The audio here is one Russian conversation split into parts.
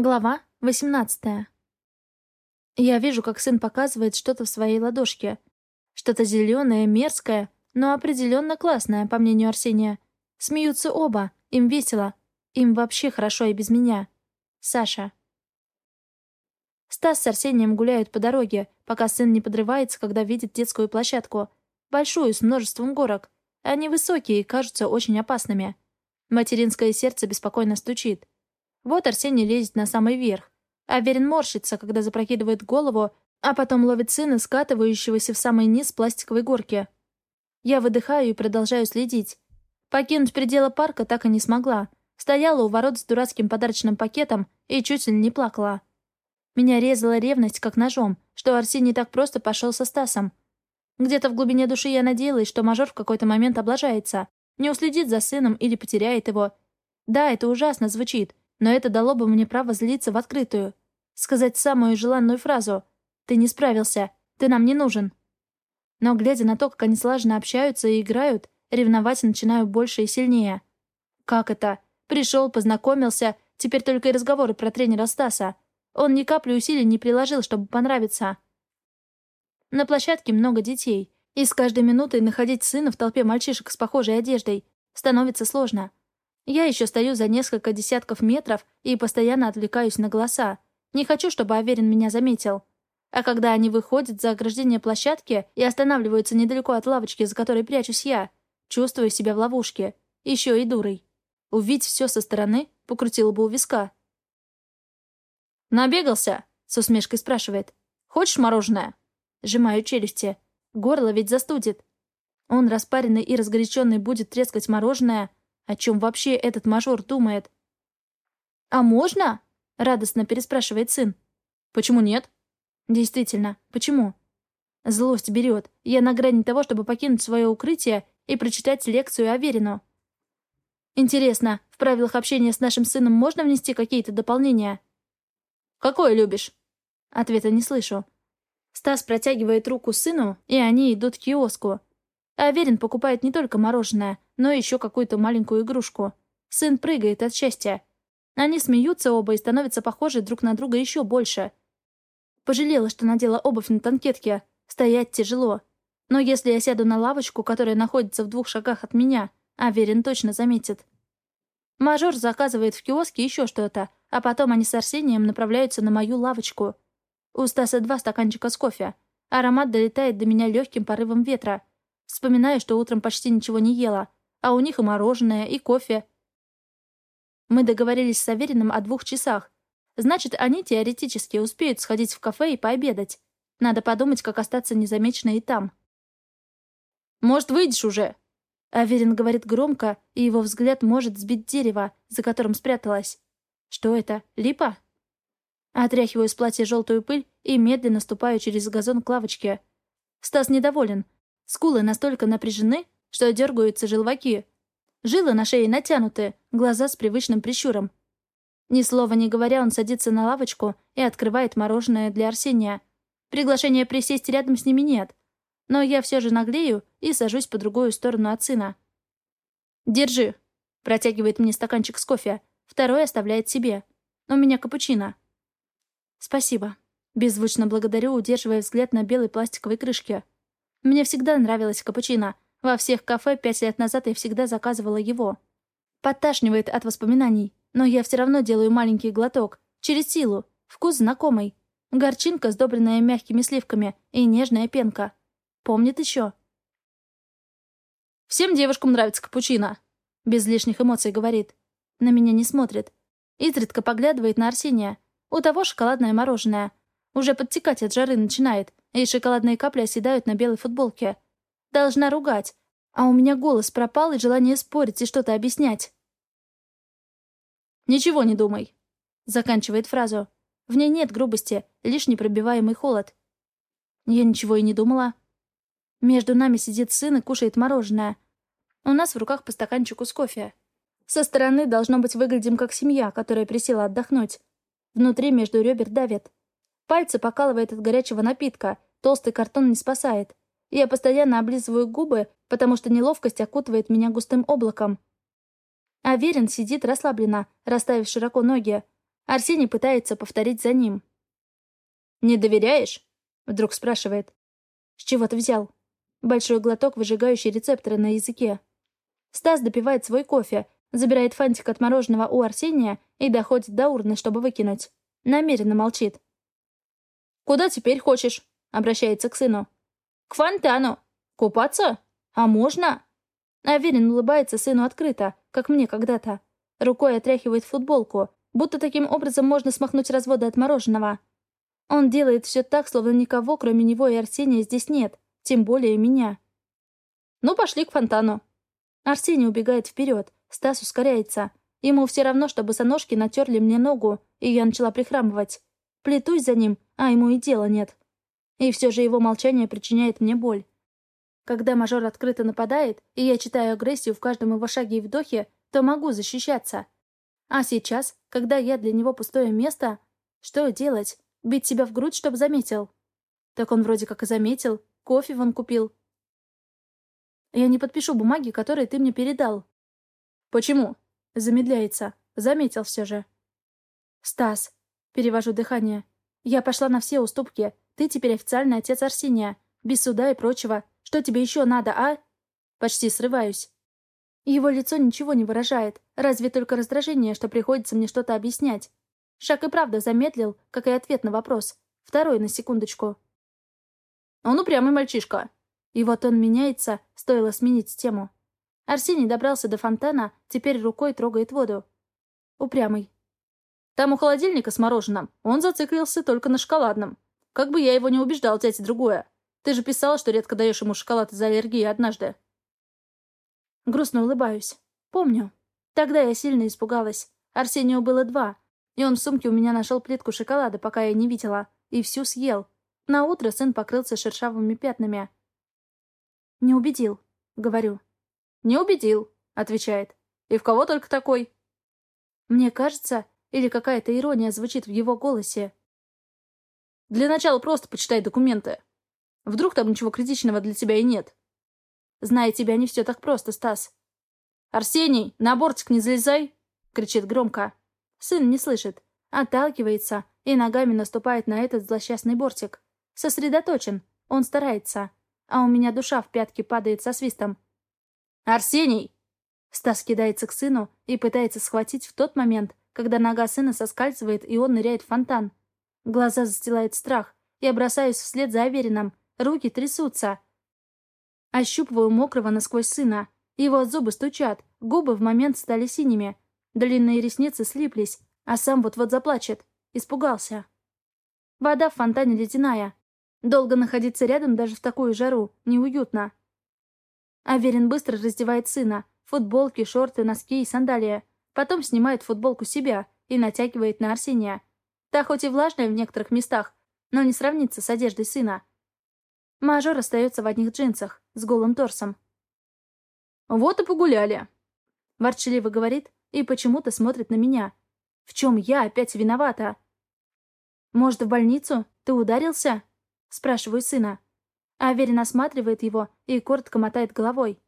Глава 18 Я вижу, как сын показывает что-то в своей ладошке. Что-то зеленое, мерзкое, но определенно классное, по мнению Арсения. Смеются оба, им весело. Им вообще хорошо и без меня. Саша. Стас с Арсением гуляют по дороге, пока сын не подрывается, когда видит детскую площадку. Большую, с множеством горок. Они высокие и кажутся очень опасными. Материнское сердце беспокойно стучит. Вот Арсений лезет на самый верх. Аверин морщится, когда запрокидывает голову, а потом ловит сына, скатывающегося в самый низ пластиковой горки. Я выдыхаю и продолжаю следить. Покинуть пределы парка так и не смогла. Стояла у ворот с дурацким подарочным пакетом и чуть ли не плакала. Меня резала ревность, как ножом, что Арсений так просто пошел со Стасом. Где-то в глубине души я надеялась, что мажор в какой-то момент облажается, не уследит за сыном или потеряет его. Да, это ужасно звучит, но это дало бы мне право злиться в открытую. Сказать самую желанную фразу «Ты не справился, ты нам не нужен». Но, глядя на то, как они слаженно общаются и играют, ревновать начинаю больше и сильнее. Как это? Пришел, познакомился, теперь только и разговоры про тренера Стаса. Он ни капли усилий не приложил, чтобы понравиться. На площадке много детей, и с каждой минутой находить сына в толпе мальчишек с похожей одеждой становится сложно. Я еще стою за несколько десятков метров и постоянно отвлекаюсь на голоса. Не хочу, чтобы Аверин меня заметил. А когда они выходят за ограждение площадки и останавливаются недалеко от лавочки, за которой прячусь я, чувствую себя в ловушке. Еще и дурой. Увидеть все со стороны покрутила бы у виска. «Набегался?» — с усмешкой спрашивает. «Хочешь мороженое?» Сжимаю челюсти. Горло ведь застудит. Он, распаренный и разгоряченный, будет трескать мороженое, о чем вообще этот мажор думает? «А можно?» — радостно переспрашивает сын. «Почему нет?» «Действительно, почему?» Злость берет. Я на грани того, чтобы покинуть свое укрытие и прочитать лекцию Аверину. Интересно, в правилах общения с нашим сыном можно внести какие-то дополнения? «Какое любишь?» Ответа не слышу. Стас протягивает руку сыну, и они идут к киоску. Аверин покупает не только мороженое, но еще какую-то маленькую игрушку. Сын прыгает от счастья. Они смеются оба и становятся похожи друг на друга еще больше. Пожалела, что надела обувь на танкетке. Стоять тяжело. Но если я сяду на лавочку, которая находится в двух шагах от меня, Аверин точно заметит. Мажор заказывает в киоске еще что-то, а потом они с Арсением направляются на мою лавочку. У Стаса два стаканчика с кофе. Аромат долетает до меня легким порывом ветра. Вспоминаю, что утром почти ничего не ела, а у них и мороженое, и кофе. Мы договорились с Авериным о двух часах. Значит, они теоретически успеют сходить в кафе и пообедать. Надо подумать, как остаться незамеченной и там. «Может, выйдешь уже?» Аверин говорит громко, и его взгляд может сбить дерево, за которым спряталась. «Что это? Липа?» Отряхиваю с платья желтую пыль и медленно ступаю через газон к лавочке. Стас недоволен, Скулы настолько напряжены, что дергаются желваки. Жилы на шее натянуты, глаза с привычным прищуром. Ни слова не говоря, он садится на лавочку и открывает мороженое для Арсения. Приглашения присесть рядом с ними нет. Но я все же наглею и сажусь по другую сторону от сына. «Держи», — протягивает мне стаканчик с кофе. Второй оставляет себе. У меня капучино. «Спасибо». Беззвучно благодарю, удерживая взгляд на белой пластиковой крышке. Мне всегда нравилось капучино. Во всех кафе пять лет назад я всегда заказывала его. Подташнивает от воспоминаний, но я все равно делаю маленький глоток. Через силу. Вкус знакомый. Горчинка, сдобренная мягкими сливками, и нежная пенка. Помнит еще? «Всем девушкам нравится капучино», — без лишних эмоций говорит. На меня не смотрит. Изредка поглядывает на Арсения. У того шоколадное мороженое. Уже подтекать от жары начинает и шоколадные капли оседают на белой футболке. Должна ругать, а у меня голос пропал и желание спорить и что-то объяснять. «Ничего не думай», — заканчивает фразу. В ней нет грубости, лишь непробиваемый холод. Я ничего и не думала. Между нами сидит сын и кушает мороженое. У нас в руках по стаканчику с кофе. Со стороны, должно быть, выглядим как семья, которая присела отдохнуть. Внутри между ребер давит. Пальцы покалывает от горячего напитка. Толстый картон не спасает. Я постоянно облизываю губы, потому что неловкость окутывает меня густым облаком. Аверин сидит расслабленно, расставив широко ноги. Арсений пытается повторить за ним. «Не доверяешь?» — вдруг спрашивает. «С чего ты взял?» Большой глоток, выжигающий рецепторы на языке. Стас допивает свой кофе, забирает фантик от мороженого у Арсения и доходит до урны, чтобы выкинуть. Намеренно молчит. «Куда теперь хочешь?» — обращается к сыну. «К фонтану. Купаться? А можно?» Аверин улыбается сыну открыто, как мне когда-то. Рукой отряхивает футболку, будто таким образом можно смахнуть разводы от мороженого. Он делает все так, словно никого, кроме него и Арсения, здесь нет тем более меня. Ну, пошли к фонтану. Арсений убегает вперед, Стас ускоряется. Ему все равно, что босоножки натерли мне ногу, и я начала прихрамывать. Плетусь за ним, а ему и дела нет. И все же его молчание причиняет мне боль. Когда мажор открыто нападает, и я читаю агрессию в каждом его шаге и вдохе, то могу защищаться. А сейчас, когда я для него пустое место, что делать? Бить себя в грудь, чтобы заметил? Так он вроде как и заметил, Кофе вон купил. Я не подпишу бумаги, которые ты мне передал. Почему? Замедляется. Заметил все же. Стас. Перевожу дыхание. Я пошла на все уступки. Ты теперь официальный отец Арсения. Без суда и прочего. Что тебе еще надо, а? Почти срываюсь. Его лицо ничего не выражает, разве только раздражение, что приходится мне что-то объяснять. Шаг и правда замедлил, как и ответ на вопрос. Второй на секундочку. Он упрямый мальчишка. И вот он меняется, стоило сменить тему. Арсений добрался до фонтана, теперь рукой трогает воду. Упрямый. Там у холодильника с мороженым. Он зациклился только на шоколадном. Как бы я его не убеждал взять другое. Ты же писала, что редко даешь ему шоколад из-за аллергии однажды. Грустно улыбаюсь. Помню. Тогда я сильно испугалась. Арсению было два, и он в сумке у меня нашел плитку шоколада, пока я не видела, и всю съел. На утро сын покрылся шершавыми пятнами. «Не убедил», — говорю. «Не убедил», — отвечает. «И в кого только такой?» Мне кажется, или какая-то ирония звучит в его голосе. «Для начала просто почитай документы. Вдруг там ничего критичного для тебя и нет. Зная тебя, не все так просто, Стас». «Арсений, на бортик не залезай!» — кричит громко. Сын не слышит, отталкивается и ногами наступает на этот злосчастный бортик. Сосредоточен. Он старается. А у меня душа в пятки падает со свистом. «Арсений!» Стас кидается к сыну и пытается схватить в тот момент, когда нога сына соскальзывает, и он ныряет в фонтан. Глаза застилает страх. Я бросаюсь вслед за Аверином. Руки трясутся. Ощупываю мокрого насквозь сына. Его зубы стучат, губы в момент стали синими. Длинные ресницы слиплись, а сам вот-вот заплачет. Испугался. Вода в фонтане ледяная. Долго находиться рядом даже в такую жару неуютно. Аверин быстро раздевает сына. Футболки, шорты, носки и сандалии. Потом снимает футболку себя и натягивает на Арсения. Та хоть и влажная в некоторых местах, но не сравнится с одеждой сына. Мажор остается в одних джинсах, с голым торсом. «Вот и погуляли», — ворчливо говорит и почему-то смотрит на меня. В чем я опять виновата? «Может, в больницу? Ты ударился?» Спрашиваю сына. Аверин осматривает его и коротко мотает головой.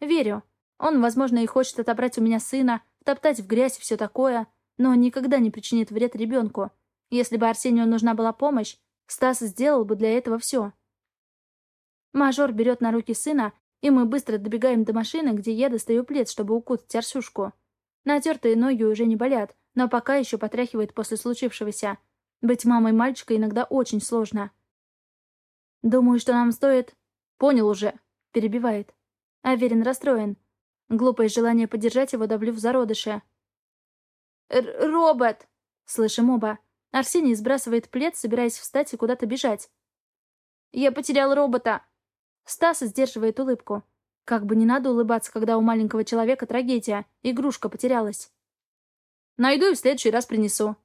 Верю. Он, возможно, и хочет отобрать у меня сына, топтать в грязь и все такое, но никогда не причинит вред ребенку. Если бы Арсению нужна была помощь, Стас сделал бы для этого все. Мажор берет на руки сына, и мы быстро добегаем до машины, где я достаю плед, чтобы укутать Арсюшку. Натертые ноги уже не болят, но пока еще потряхивает после случившегося. Быть мамой мальчика иногда очень сложно. «Думаю, что нам стоит...» «Понял уже», — перебивает. Аверин расстроен. Глупое желание поддержать его давлю в зародыше. «Робот!» — слышим оба. Арсений сбрасывает плед, собираясь встать и куда-то бежать. «Я потерял робота!» Стас сдерживает улыбку. Как бы не надо улыбаться, когда у маленького человека трагедия. Игрушка потерялась. «Найду и в следующий раз принесу».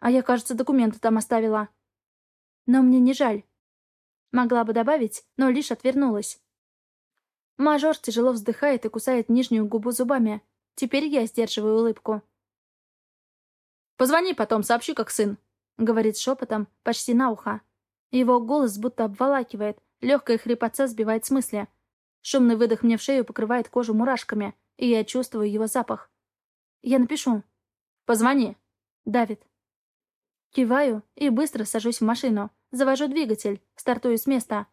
А я, кажется, документы там оставила. Но мне не жаль. Могла бы добавить, но лишь отвернулась. Мажор тяжело вздыхает и кусает нижнюю губу зубами. Теперь я сдерживаю улыбку. «Позвони потом, сообщи, как сын», — говорит шепотом, почти на ухо. Его голос будто обволакивает, легкая хрипотца сбивает с мысли. Шумный выдох мне в шею покрывает кожу мурашками, и я чувствую его запах. Я напишу. «Позвони». Давит. Киваю и быстро сажусь в машину. Завожу двигатель, стартую с места.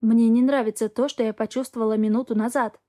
Мне не нравится то, что я почувствовала минуту назад.